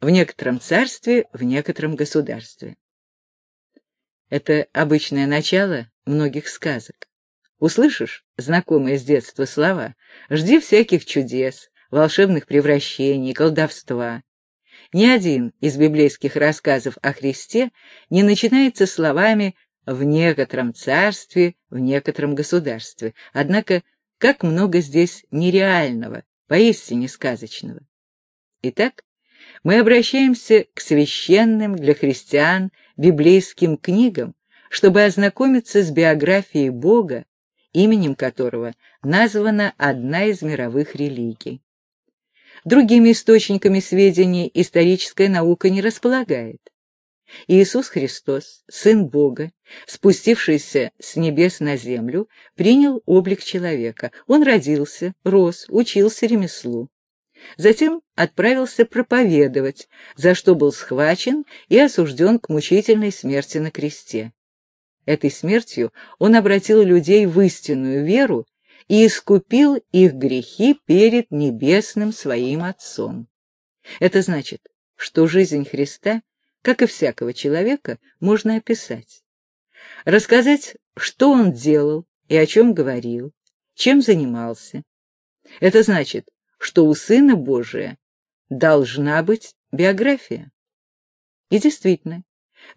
в некотором царстве, в некотором государстве. Это обычное начало многих сказок. Услышишь знакомые с детства слова «жди всяких чудес», волшебных превращений, колдовства. Ни один из библейских рассказов о Христе не начинается словами «в некотором царстве, в некотором государстве». Однако, как много здесь нереального, поистине сказочного. Итак, мы обращаемся к священным для христиан библейским книгам, чтобы ознакомиться с биографией Бога, именем которого названа одна из мировых религий. Другими источниками сведений историческая наука не располагает. Иисус Христос, Сын Бога, спустившийся с небес на землю, принял облик человека. Он родился, рос, учился ремеслу. Затем отправился проповедовать, за что был схвачен и осужден к мучительной смерти на кресте. Этой смертью он обратил людей в истинную веру и искупил их грехи перед небесным своим Отцом. Это значит, что жизнь Христа, как и всякого человека, можно описать. Рассказать, что он делал и о чем говорил, чем занимался. Это значит, что у Сына Божия должна быть биография. И действительно,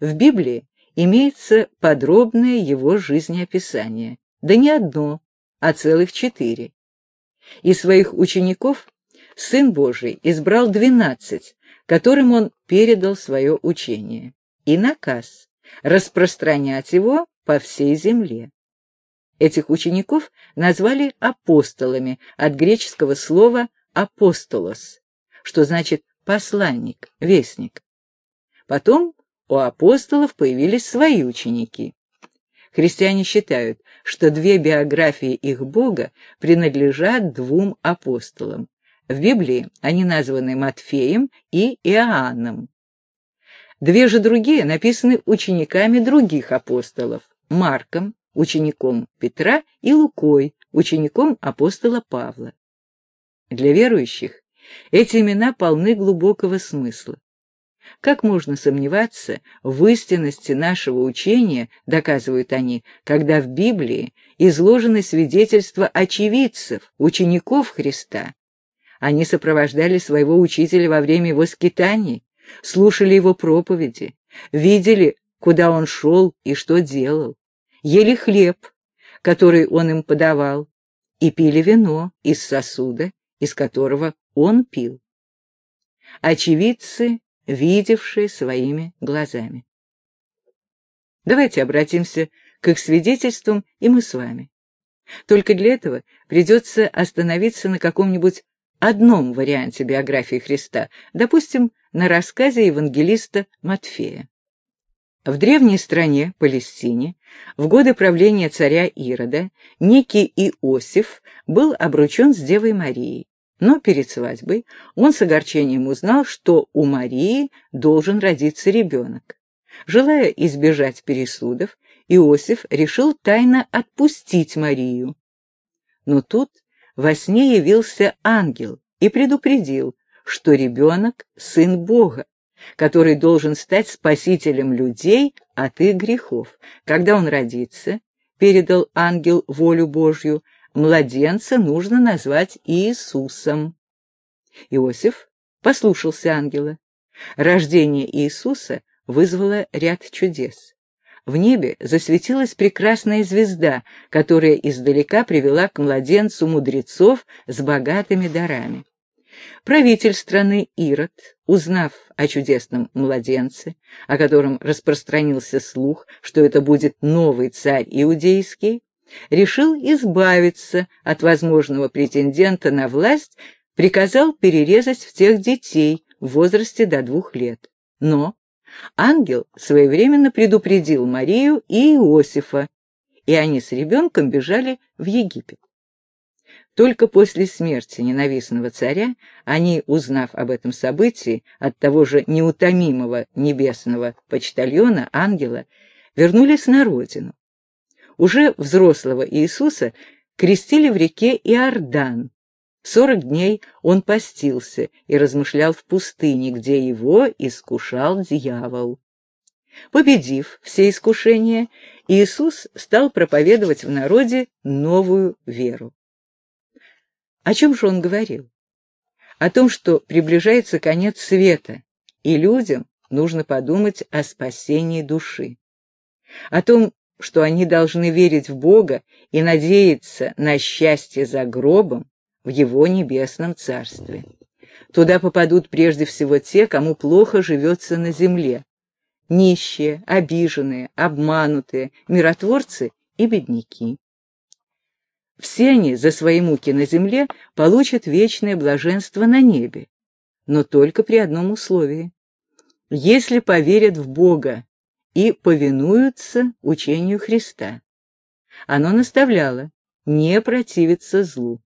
в Библии имеется подробное его жизнеописание, да не одно, а целых четыре. Из своих учеников Сын Божий избрал двенадцать, которым он передал свое учение, и наказ распространять его по всей земле. Этих учеников назвали апостолами от греческого слова «апостолос», что значит «посланник», «вестник». Потом у апостолов появились свои ученики. Христиане считают, что две биографии их Бога принадлежат двум апостолам. В Библии они названы Матфеем и Иоанном. Две же другие написаны учениками других апостолов – Марком, учеником Петра, и Лукой, учеником апостола Павла. Для верующих эти имена полны глубокого смысла. Как можно сомневаться в истинности нашего учения, доказывают они, когда в Библии изложены свидетельства очевидцев, учеников Христа. Они сопровождали своего учителя во время его скитаний, слушали его проповеди, видели, куда он шел и что делал, ели хлеб, который он им подавал, и пили вино из сосуда, из которого он пил. Очевидцы видевшие своими глазами. Давайте обратимся к их свидетельствам и мы с вами. Только для этого придется остановиться на каком-нибудь одном варианте биографии Христа, допустим, на рассказе евангелиста Матфея. В древней стране, Палестине, в годы правления царя Ирода, некий Иосиф был обручен с Девой Марией. Но перед свадьбой он с огорчением узнал, что у Марии должен родиться ребенок. Желая избежать пересудов, Иосиф решил тайно отпустить Марию. Но тут во сне явился ангел и предупредил, что ребенок — сын Бога, который должен стать спасителем людей от их грехов. Когда он родится, передал ангел волю Божью, младенца нужно назвать Иисусом. Иосиф послушался ангела. Рождение Иисуса вызвало ряд чудес. В небе засветилась прекрасная звезда, которая издалека привела к младенцу мудрецов с богатыми дарами. Правитель страны Ирод, узнав о чудесном младенце, о котором распространился слух, что это будет новый царь иудейский, решил избавиться от возможного претендента на власть, приказал перерезать всех детей в возрасте до двух лет. Но ангел своевременно предупредил Марию и Иосифа, и они с ребенком бежали в Египет. Только после смерти ненавистного царя они, узнав об этом событии от того же неутомимого небесного почтальона, ангела, вернулись на родину уже взрослого Иисуса крестили в реке Иордан, Сорок дней он постился и размышлял в пустыне, где его искушал дьявол. Победив все искушения, Иисус стал проповедовать в народе новую веру. О чем же он говорил? О том, что приближается конец света, и людям нужно подумать о спасении души. О том, что они должны верить в Бога и надеяться на счастье за гробом в Его небесном царстве. Туда попадут прежде всего те, кому плохо живется на земле. Нищие, обиженные, обманутые, миротворцы и бедняки. Все они за свои муки на земле получат вечное блаженство на небе, но только при одном условии. Если поверят в Бога и повинуются учению Христа. Оно наставляло не противиться злу.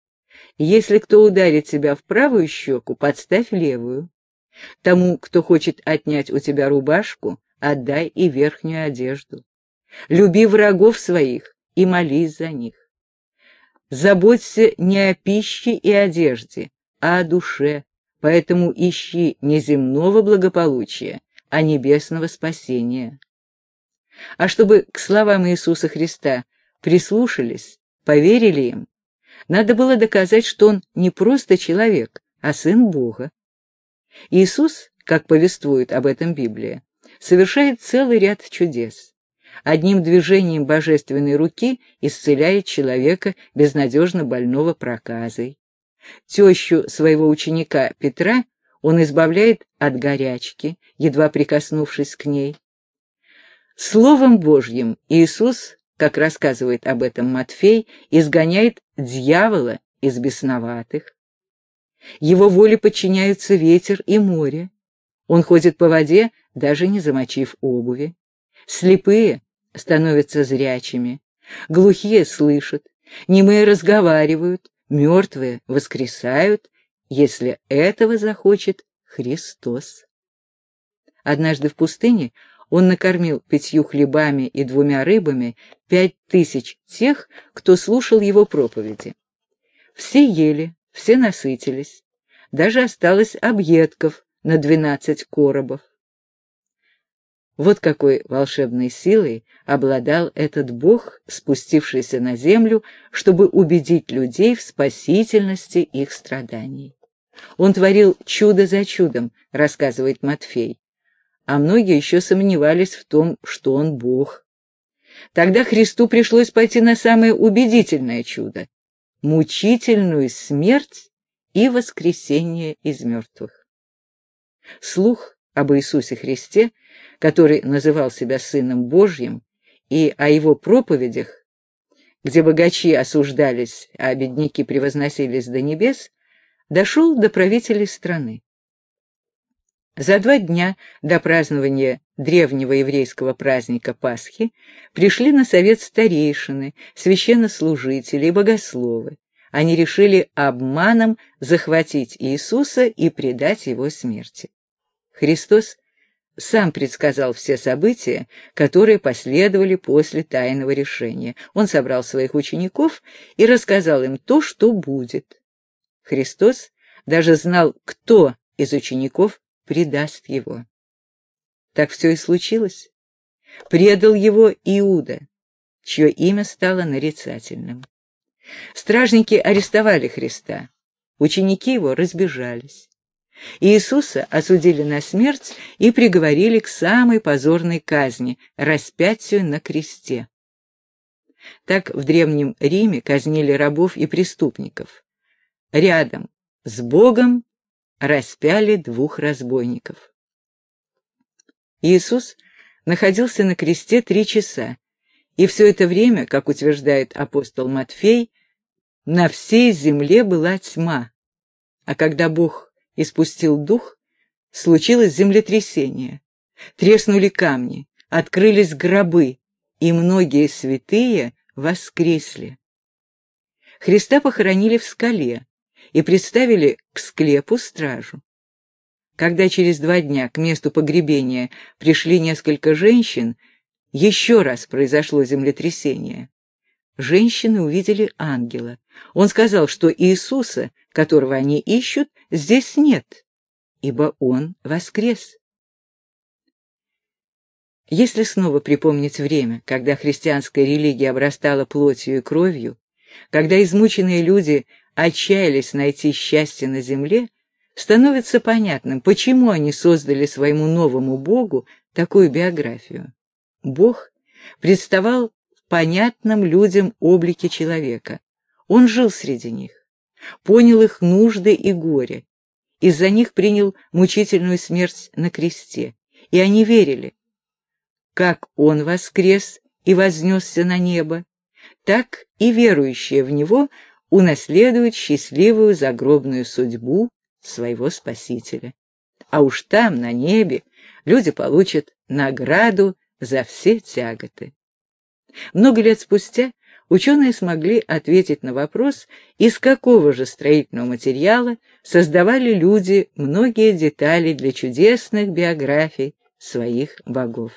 Если кто ударит тебя в правую щеку, подставь левую. Тому, кто хочет отнять у тебя рубашку, отдай и верхнюю одежду. Люби врагов своих и молись за них. Заботься не о пище и одежде, а о душе, поэтому ищи не земного благополучия, а небесного спасения. А чтобы к словам Иисуса Христа прислушались, поверили им, надо было доказать, что он не просто человек, а сын Бога. Иисус, как повествует об этом Библия, совершает целый ряд чудес. Одним движением божественной руки исцеляет человека, безнадежно больного проказой. Тещу своего ученика Петра он избавляет от горячки, едва прикоснувшись к ней. Словом Божьим Иисус, как рассказывает об этом Матфей, изгоняет дьявола из бесноватых. Его воле подчиняются ветер и море. Он ходит по воде, даже не замочив обуви. Слепые становятся зрячими, глухие слышат, немые разговаривают, мертвые воскресают, если этого захочет Христос. Однажды в пустыне он накормил пятью хлебами и двумя рыбами пять тысяч тех, кто слушал его проповеди. Все ели, все насытились, даже осталось объедков на двенадцать коробов. Вот какой волшебной силой обладал этот бог, спустившийся на землю, чтобы убедить людей в спасительности их страданий. Он творил чудо за чудом, рассказывает Матфей а многие еще сомневались в том, что он Бог. Тогда Христу пришлось пойти на самое убедительное чудо — мучительную смерть и воскресение из мертвых. Слух об Иисусе Христе, который называл себя Сыном Божьим, и о его проповедях, где богачи осуждались, а бедняки превозносились до небес, дошел до правителей страны. За два дня до празднования древнего еврейского праздника Пасхи пришли на совет старейшины, священнослужители и богословы. Они решили обманом захватить Иисуса и предать его смерти. Христос сам предсказал все события, которые последовали после тайного решения. Он собрал своих учеников и рассказал им то, что будет. Христос даже знал, кто из учеников предаст его. Так все и случилось. Предал его Иуда, чье имя стало нарицательным. Стражники арестовали Христа, ученики его разбежались. Иисуса осудили на смерть и приговорили к самой позорной казни — распятию на кресте. Так в Древнем Риме казнили рабов и преступников. Рядом с Богом распяли двух разбойников. Иисус находился на кресте три часа, и все это время, как утверждает апостол Матфей, на всей земле была тьма, а когда Бог испустил дух, случилось землетрясение, треснули камни, открылись гробы, и многие святые воскресли. Христа похоронили в скале, и представили к склепу стражу. Когда через два дня к месту погребения пришли несколько женщин, еще раз произошло землетрясение. женщины увидели ангела. Он сказал, что Иисуса, которого они ищут, здесь нет, ибо Он воскрес. Если снова припомнить время, когда христианская религия обрастала плотью и кровью, когда измученные люди отчаялись найти счастье на земле, становится понятным, почему они создали своему новому богу такую биографию. Бог представал в понятном людям облике человека. Он жил среди них, понял их нужды и горе, из-за них принял мучительную смерть на кресте, и они верили, как он воскрес и вознесся на небо, так и верующие в него унаследуют счастливую загробную судьбу своего Спасителя. А уж там, на небе, люди получат награду за все тяготы. Много лет спустя ученые смогли ответить на вопрос, из какого же строительного материала создавали люди многие детали для чудесных биографий своих богов.